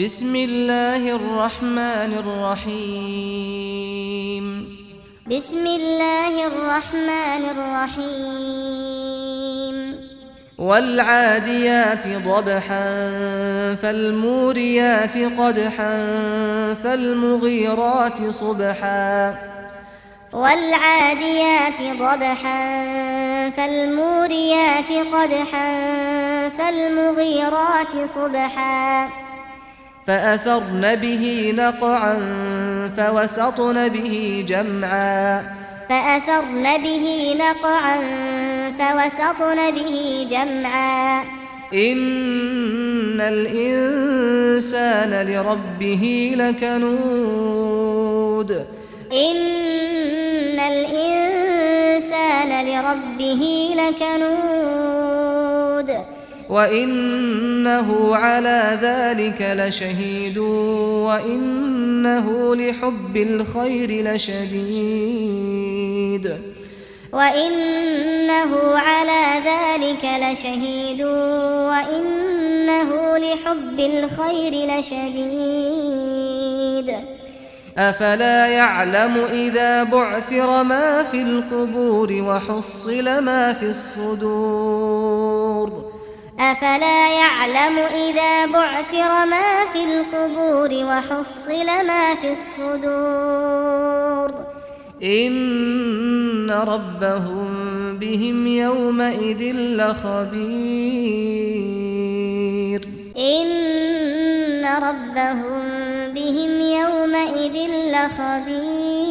بسم الله الرحمن الرحيم بسم الله الرحمن الرحيم والعاديات ضبحا فالموريات قدحا فالمغيرات صبحا والعاديات ضبحا فالموريات قدحا فالمغيرات صبحا فأثرن به نقعا فوسطن به جمعا. فأثرن به نقعا فوسطن به جمعا. إن الإنسان لربه لكنود. إن الإنسان لربه لكنود. وَإِنَّهُ عَلَى ذَلِكَ لَشَهِيدٌ وَإِنَّهُ لِحُبِّ الْخَيْرِ لَشَدِيدٌ وَإِنَّهُ عَلَى ذَلِكَ لَشَهِيدٌ وَإِنَّهُ لِحُبِّ الْخَيْرِ لَشَدِيدٌ أَفَلَا يَعْلَمُ إِذَا بُعْثِرَ مَا فِي الْقُبُورِ وَحُصِّلَ مَا فِي الصُّدُورِ أفلا يعلم إذا بعثر ما في القبور وحصل ما في الصدور؟ إن ربهم بهم يومئذ لخبير. إن ربهم بهم يومئذ لخبير.